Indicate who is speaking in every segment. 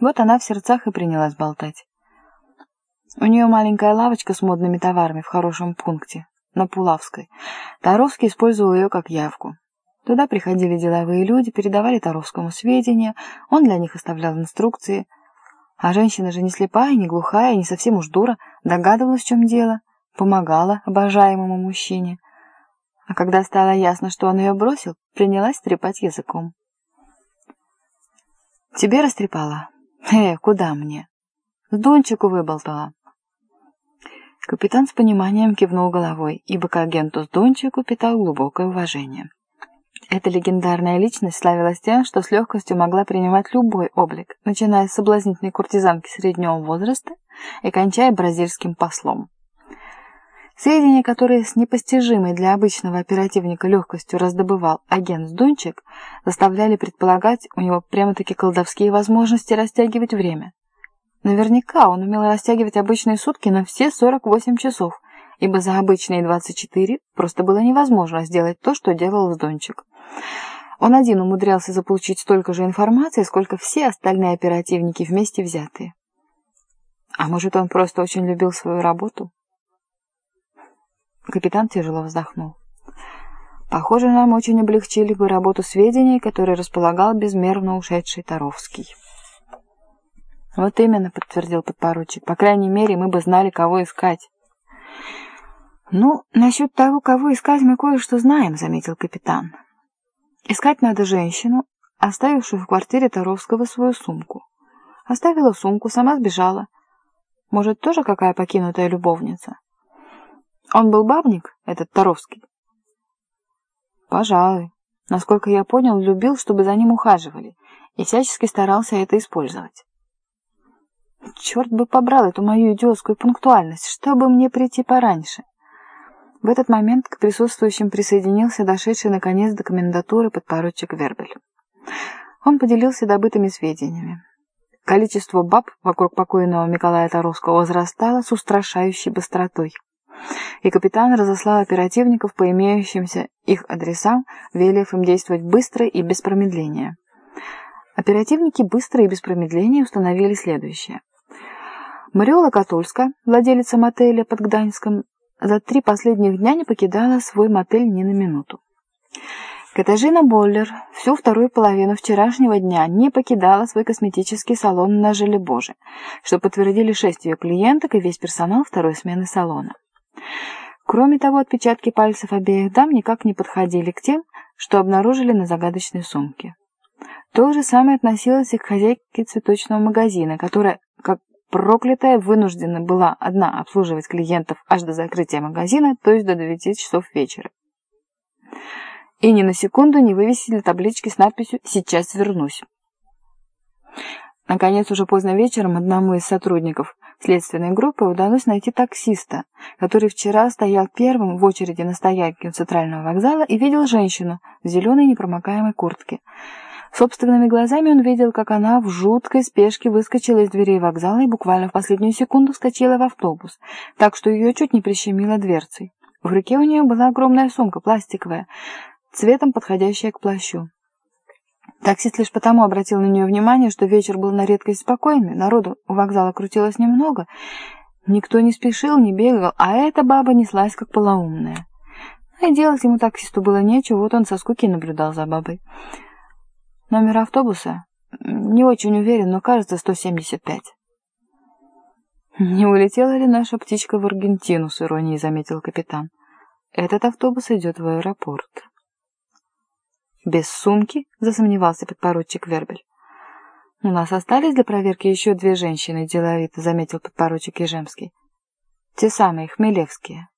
Speaker 1: Вот она в сердцах и принялась болтать. У нее маленькая лавочка с модными товарами в хорошем пункте, на Пулавской. Таровский использовал ее как явку. Туда приходили деловые люди, передавали Таровскому сведения, он для них оставлял инструкции. А женщина же не слепая, не глухая, не совсем уж дура, догадывалась, в чем дело, помогала обожаемому мужчине. А когда стало ясно, что он ее бросил, принялась трепать языком. «Тебе растрепала? Э, куда мне?» «Дунчику выболтала». Капитан с пониманием кивнул головой, ибо к агенту Сдунчику питал глубокое уважение. Эта легендарная личность славилась тем, что с легкостью могла принимать любой облик, начиная с соблазнительной куртизанки среднего возраста и кончая бразильским послом. Сведения, которые с непостижимой для обычного оперативника легкостью раздобывал агент Сдунчик, заставляли предполагать у него прямо-таки колдовские возможности растягивать время. Наверняка он умел растягивать обычные сутки на все 48 часов, ибо за обычные 24 просто было невозможно сделать то, что делал Сдунчик. Он один умудрялся заполучить столько же информации, сколько все остальные оперативники вместе взятые. А может, он просто очень любил свою работу? Капитан тяжело вздохнул. Похоже, нам очень облегчили бы работу сведений, которые располагал безмерно ушедший Таровский. Вот именно, подтвердил подпоручик. По крайней мере, мы бы знали, кого искать. Ну, насчет того, кого искать, мы кое-что знаем, заметил капитан. Искать надо женщину, оставившую в квартире Таровского свою сумку. Оставила сумку, сама сбежала. Может, тоже какая покинутая любовница? Он был бабник, этот Таровский? Пожалуй. Насколько я понял, любил, чтобы за ним ухаживали, и всячески старался это использовать. Черт бы побрал эту мою идиотскую пунктуальность, чтобы мне прийти пораньше. В этот момент к присутствующим присоединился дошедший наконец до комендатуры подпоручик Вербель. Он поделился добытыми сведениями. Количество баб вокруг покойного Николая Таровского возрастало с устрашающей быстротой. И капитан разослал оперативников по имеющимся их адресам, велев им действовать быстро и без промедления. Оперативники быстро и без промедления установили следующее. Мариола Катульска, владелица мотеля под Гданьском, за три последних дня не покидала свой мотель ни на минуту. Катажина Боллер всю вторую половину вчерашнего дня не покидала свой косметический салон на Желебоже, что подтвердили шесть ее клиенток и весь персонал второй смены салона. Кроме того, отпечатки пальцев обеих дам никак не подходили к тем, что обнаружили на загадочной сумке. То же самое относилось и к хозяйке цветочного магазина, которая, как проклятая, вынуждена была одна обслуживать клиентов аж до закрытия магазина, то есть до 9 часов вечера. И ни на секунду не вывесили таблички с надписью «Сейчас вернусь». Наконец, уже поздно вечером одному из сотрудников следственной группы удалось найти таксиста, который вчера стоял первым в очереди на стоянке у центрального вокзала и видел женщину в зеленой непромокаемой куртке. Собственными глазами он видел, как она в жуткой спешке выскочила из дверей вокзала и буквально в последнюю секунду вскочила в автобус, так что ее чуть не прищемило дверцей. В руке у нее была огромная сумка, пластиковая, цветом подходящая к плащу. Таксист лишь потому обратил на нее внимание, что вечер был на редкость спокойный, народу у вокзала крутилось немного, никто не спешил, не бегал, а эта баба неслась как полоумная. Ну и делать ему таксисту было нечего, вот он со скуки наблюдал за бабой. Номер автобуса? Не очень уверен, но кажется 175. «Не улетела ли наша птичка в Аргентину?» — с иронией заметил капитан. «Этот автобус идет в аэропорт». «Без сумки?» — засомневался подпоручик Вербель. «У нас остались для проверки еще две женщины», — деловито заметил подпоручик Ежемский. «Те самые, Хмелевские».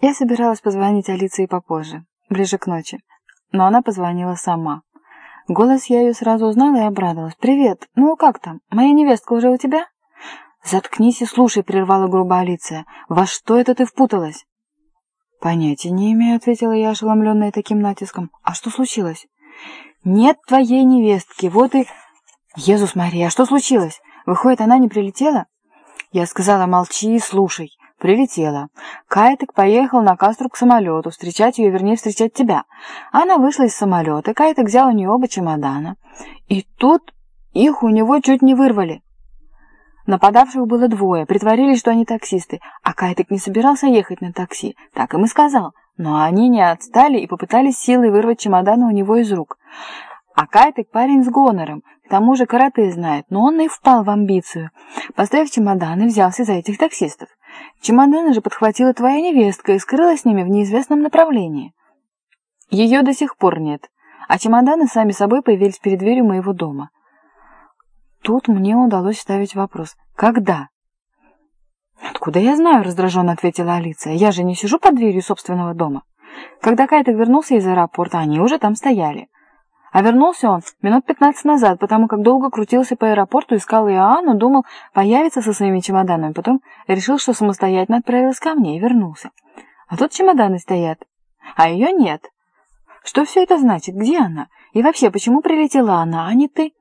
Speaker 1: Я собиралась позвонить Алиции попозже, ближе к ночи но она позвонила сама. Голос я ее сразу узнала и обрадовалась. «Привет! Ну, как там? Моя невестка уже у тебя?» «Заткнись и слушай», — прервала грубо Алиция. «Во что это ты впуталась?» «Понятия не имею», — ответила я, ошеломленная таким натиском. «А что случилось?» «Нет твоей невестки, вот и...» «Езус Мария, а что случилось? Выходит, она не прилетела?» Я сказала, молчи и слушай. Прилетела. Кайтек поехал на Кастру к самолету, встречать ее, вернее, встречать тебя. Она вышла из самолета, Кайтек взял у нее оба чемодана. И тут Их у него чуть не вырвали. Нападавших было двое, притворились, что они таксисты, а Кайтек не собирался ехать на такси, так им и сказал. Но они не отстали и попытались силой вырвать чемоданы у него из рук. А Кайтек парень с гонором, к тому же карате знает, но он и впал в амбицию. Поставив чемоданы, взялся за этих таксистов. Чемоданы же подхватила твоя невестка и скрылась с ними в неизвестном направлении. Ее до сих пор нет, а чемоданы сами собой появились перед дверью моего дома. Тут мне удалось ставить вопрос. «Когда?» «Откуда я знаю?» — раздраженно ответила Алиция. «Я же не сижу под дверью собственного дома». Когда Кайтек вернулся из аэропорта, они уже там стояли. А вернулся он минут пятнадцать назад, потому как долго крутился по аэропорту, искал Иоанну, думал, появится со своими чемоданами. Потом решил, что самостоятельно отправился ко мне и вернулся. А тут чемоданы стоят, а ее нет. Что все это значит? Где она? И вообще, почему прилетела она, а не ты?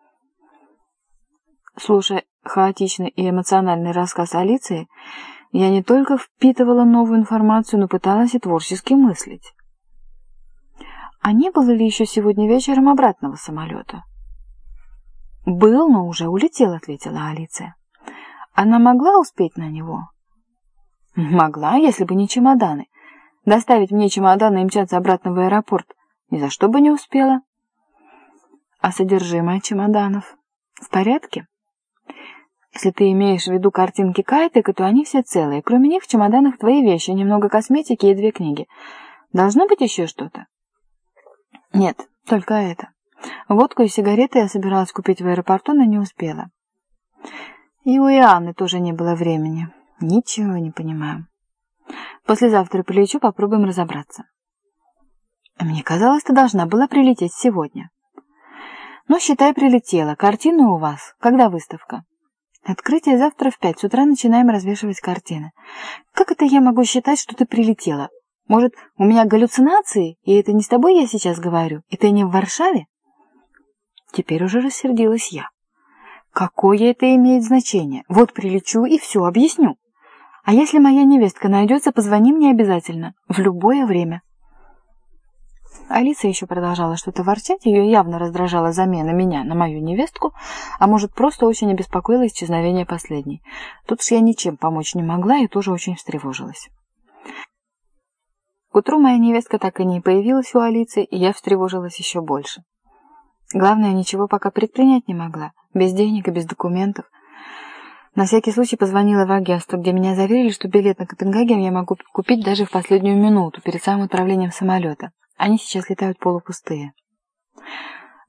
Speaker 1: Слушая хаотичный и эмоциональный рассказ Алиции, я не только впитывала новую информацию, но пыталась и творчески мыслить. А не было ли еще сегодня вечером обратного самолета? «Был, но уже улетел», — ответила Алиция. «Она могла успеть на него?» «Могла, если бы не чемоданы. Доставить мне чемоданы и мчаться обратно в аэропорт ни за что бы не успела». «А содержимое чемоданов в порядке?» «Если ты имеешь в виду картинки Кайтека, то они все целые. Кроме них в чемоданах твои вещи, немного косметики и две книги. Должно быть еще что-то?» Нет, только это. Водку и сигареты я собиралась купить в аэропорту, но не успела. И у Иоанны тоже не было времени. Ничего не понимаю. Послезавтра прилечу, попробуем разобраться. Мне казалось, ты должна была прилететь сегодня. Ну, считай, прилетела. Картины у вас. Когда выставка? Открытие завтра в пять. С утра начинаем развешивать картины. Как это я могу считать, что ты прилетела? Может, у меня галлюцинации, и это не с тобой я сейчас говорю, и ты не в Варшаве? Теперь уже рассердилась я. Какое это имеет значение? Вот прилечу и все объясню. А если моя невестка найдется, позвони мне обязательно, в любое время. Алиса еще продолжала что-то ворчать, ее явно раздражала замена меня на мою невестку, а может, просто очень обеспокоила исчезновение последней. Тут ж я ничем помочь не могла и тоже очень встревожилась. К утру моя невестка так и не появилась у Алиции, и я встревожилась еще больше. Главное, ничего пока предпринять не могла, без денег и без документов. На всякий случай позвонила в агентство, где меня заверили, что билет на Копенгаген я могу купить даже в последнюю минуту, перед самым отправлением самолета. Они сейчас летают полупустые.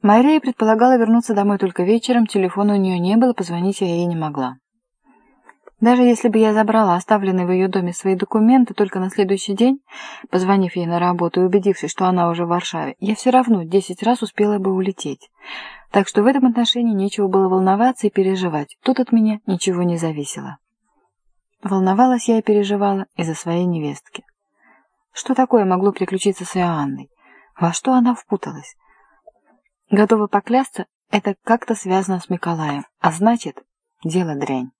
Speaker 1: Мария предполагала вернуться домой только вечером, телефона у нее не было, позвонить я ей не могла. Даже если бы я забрала оставленные в ее доме свои документы только на следующий день, позвонив ей на работу и убедившись, что она уже в Варшаве, я все равно десять раз успела бы улететь. Так что в этом отношении нечего было волноваться и переживать. Тут от меня ничего не зависело. Волновалась я и переживала из-за своей невестки. Что такое могло приключиться с Иоанной? Во что она впуталась? Готова поклясться, это как-то связано с Миколаем, а значит, дело дрянь.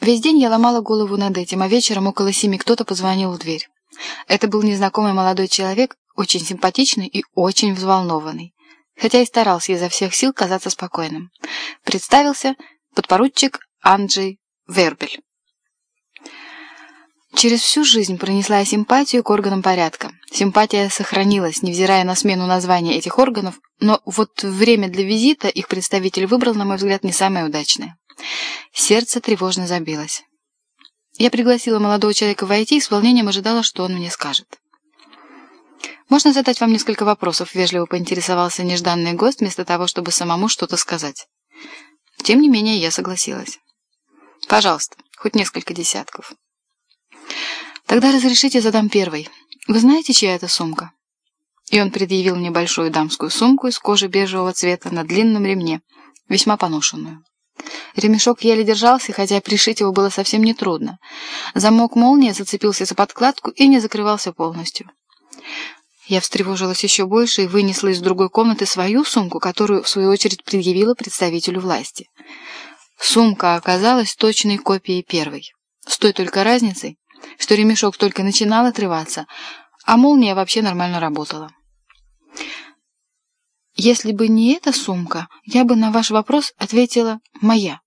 Speaker 1: Весь день я ломала голову над этим, а вечером около семи кто-то позвонил в дверь. Это был незнакомый молодой человек, очень симпатичный и очень взволнованный, хотя и старался изо всех сил казаться спокойным. Представился подпоручик Анджей Вербель. Через всю жизнь пронесла симпатию к органам порядка. Симпатия сохранилась, невзирая на смену названия этих органов, но вот время для визита их представитель выбрал, на мой взгляд, не самое удачное. Сердце тревожно забилось. Я пригласила молодого человека войти и с волнением ожидала, что он мне скажет. «Можно задать вам несколько вопросов?» — вежливо поинтересовался нежданный гость, вместо того, чтобы самому что-то сказать. Тем не менее, я согласилась. «Пожалуйста, хоть несколько десятков». «Тогда разрешите задам первый. Вы знаете, чья это сумка?» И он предъявил мне большую дамскую сумку из кожи бежевого цвета на длинном ремне, весьма поношенную. Ремешок еле держался, хотя пришить его было совсем нетрудно. Замок молнии зацепился за подкладку и не закрывался полностью. Я встревожилась еще больше и вынесла из другой комнаты свою сумку, которую, в свою очередь, предъявила представителю власти. Сумка оказалась точной копией первой. С той только разницей, что ремешок только начинал отрываться, а молния вообще нормально работала. Если бы не эта сумка, я бы на ваш вопрос ответила «моя».